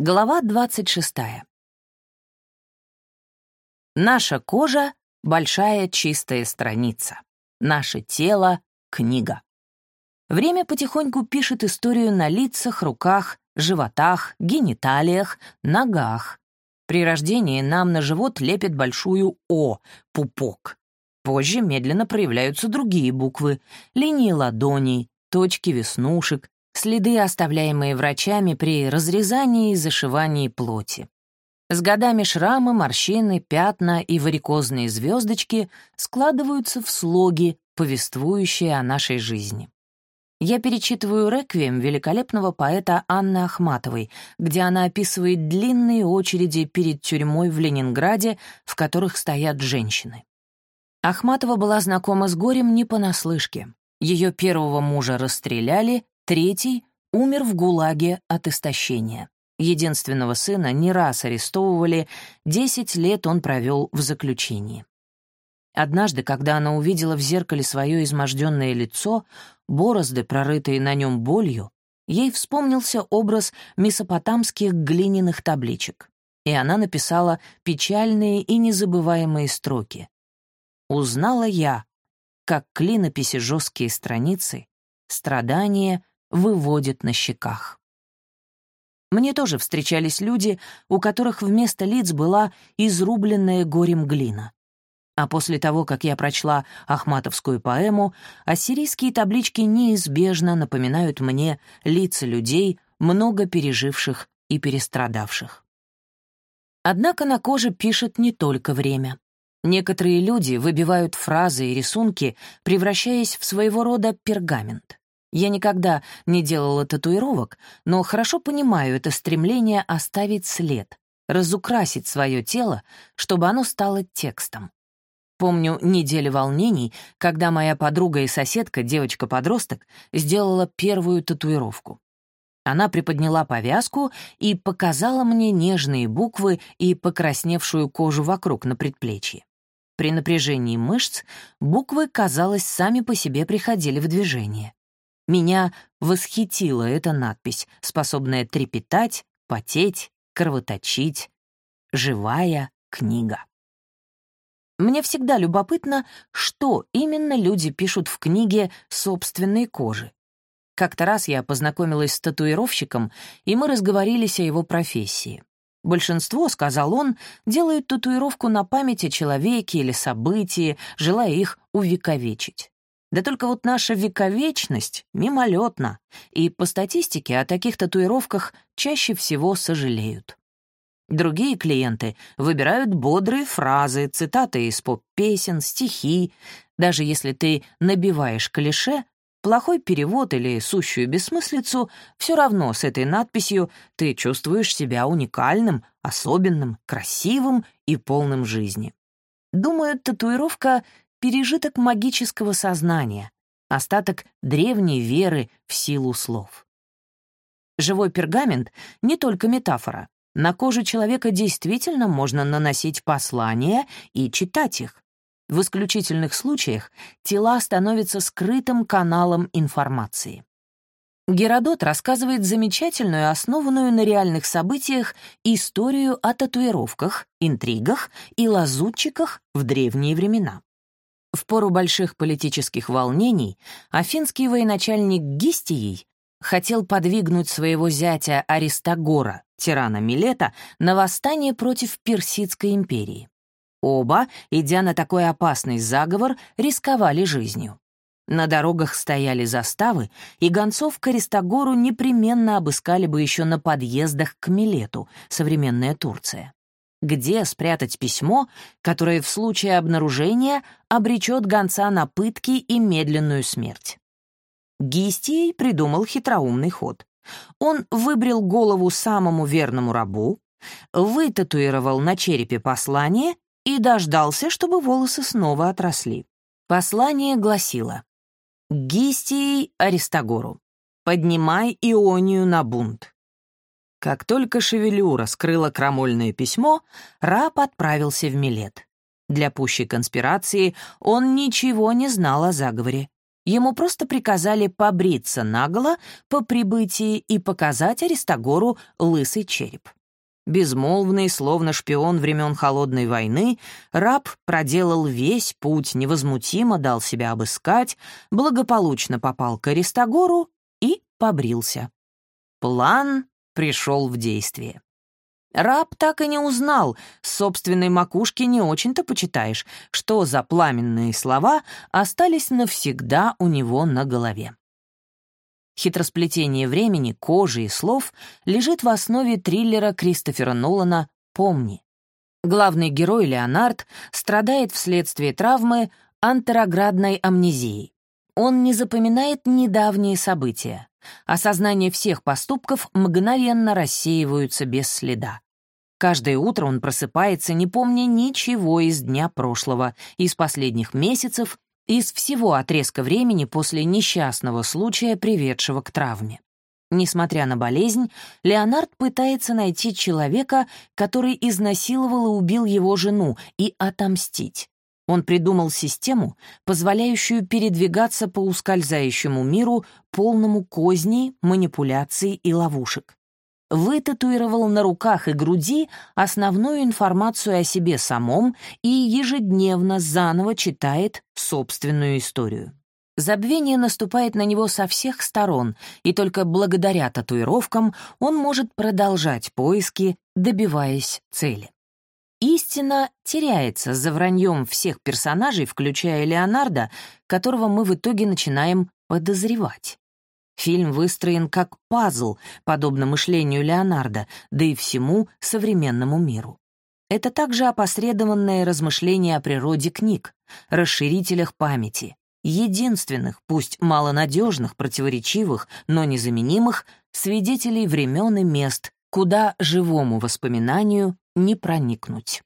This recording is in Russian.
Глава 26. Наша кожа — большая чистая страница. Наше тело — книга. Время потихоньку пишет историю на лицах, руках, животах, гениталиях, ногах. При рождении нам на живот лепят большую «О» — пупок. Позже медленно проявляются другие буквы — линии ладоней, точки веснушек, следы, оставляемые врачами при разрезании и зашивании плоти. С годами шрамы, морщины, пятна и варикозные звездочки складываются в слоги, повествующие о нашей жизни. Я перечитываю «Реквием» великолепного поэта Анны Ахматовой, где она описывает длинные очереди перед тюрьмой в Ленинграде, в которых стоят женщины. Ахматова была знакома с горем не понаслышке. Ее первого мужа расстреляли, Третий умер в ГУЛАГе от истощения. Единственного сына не раз арестовывали, 10 лет он провел в заключении. Однажды, когда она увидела в зеркале свое изможденное лицо, борозды, прорытые на нем болью, ей вспомнился образ месопотамских глиняных табличек, и она написала печальные и незабываемые строки. «Узнала я, как клинописи жесткие страницы, страдания выводит на щеках. Мне тоже встречались люди, у которых вместо лиц была изрубленная горем глина. А после того, как я прочла ахматовскую поэму, ассирийские таблички неизбежно напоминают мне лица людей, много переживших и перестрадавших. Однако на коже пишет не только время. Некоторые люди выбивают фразы и рисунки, превращаясь в своего рода пергамент. Я никогда не делала татуировок, но хорошо понимаю это стремление оставить след, разукрасить свое тело, чтобы оно стало текстом. Помню недели волнений, когда моя подруга и соседка, девочка-подросток, сделала первую татуировку. Она приподняла повязку и показала мне нежные буквы и покрасневшую кожу вокруг на предплечье. При напряжении мышц буквы, казалось, сами по себе приходили в движение. Меня восхитила эта надпись, способная трепетать, потеть, кровоточить. Живая книга. Мне всегда любопытно, что именно люди пишут в книге собственной кожи. Как-то раз я познакомилась с татуировщиком, и мы разговорились о его профессии. Большинство, сказал он, делают татуировку на память о человеке или событии, желая их увековечить. Да только вот наша вековечность мимолетна, и по статистике о таких татуировках чаще всего сожалеют. Другие клиенты выбирают бодрые фразы, цитаты из поп-песен, стихи. Даже если ты набиваешь клише, плохой перевод или сущую бессмыслицу, все равно с этой надписью ты чувствуешь себя уникальным, особенным, красивым и полным жизни. Думаю, татуировка пережиток магического сознания, остаток древней веры в силу слов. Живой пергамент — не только метафора. На кожу человека действительно можно наносить послания и читать их. В исключительных случаях тела становятся скрытым каналом информации. Геродот рассказывает замечательную, основанную на реальных событиях, историю о татуировках, интригах и лазутчиках в древние времена. В пору больших политических волнений афинский военачальник Гистией хотел подвигнуть своего зятя Аристагора, тирана Милета, на восстание против Персидской империи. Оба, идя на такой опасный заговор, рисковали жизнью. На дорогах стояли заставы, и гонцов к Аристагору непременно обыскали бы еще на подъездах к Милету, современная Турция где спрятать письмо, которое в случае обнаружения обречет гонца на пытки и медленную смерть. Гистий придумал хитроумный ход. Он выбрил голову самому верному рабу, вытатуировал на черепе послание и дождался, чтобы волосы снова отросли. Послание гласило «Гистий Аристагору, поднимай Ионию на бунт. Как только шевелюра скрыла крамольное письмо, раб отправился в Милет. Для пущей конспирации он ничего не знал о заговоре. ему просто приказали побриться наголо по прибытии и показать Аристогору лысый череп. Безмолвный, словно шпион времен Холодной войны, раб проделал весь путь, невозмутимо дал себя обыскать, благополучно попал к Аристогору и побрился. План пришел в действие. Раб так и не узнал, собственной макушки не очень-то почитаешь, что за пламенные слова остались навсегда у него на голове. Хитросплетение времени, кожи и слов лежит в основе триллера Кристофера Нолана «Помни». Главный герой Леонард страдает вследствие травмы антероградной амнезией. Он не запоминает недавние события. Осознание всех поступков мгновенно рассеиваются без следа. Каждое утро он просыпается, не помня ничего из дня прошлого, из последних месяцев из всего отрезка времени после несчастного случая, приведшего к травме. Несмотря на болезнь, Леонард пытается найти человека, который изнасиловал и убил его жену, и отомстить. Он придумал систему, позволяющую передвигаться по ускользающему миру, полному козней, манипуляций и ловушек вытатуировал на руках и груди основную информацию о себе самом и ежедневно заново читает собственную историю. Забвение наступает на него со всех сторон, и только благодаря татуировкам он может продолжать поиски, добиваясь цели. Истина теряется за враньем всех персонажей, включая Леонардо, которого мы в итоге начинаем подозревать. Фильм выстроен как пазл, подобно мышлению Леонардо, да и всему современному миру. Это также опосредованное размышление о природе книг, расширителях памяти, единственных, пусть малонадежных, противоречивых, но незаменимых, свидетелей времен и мест, куда живому воспоминанию не проникнуть.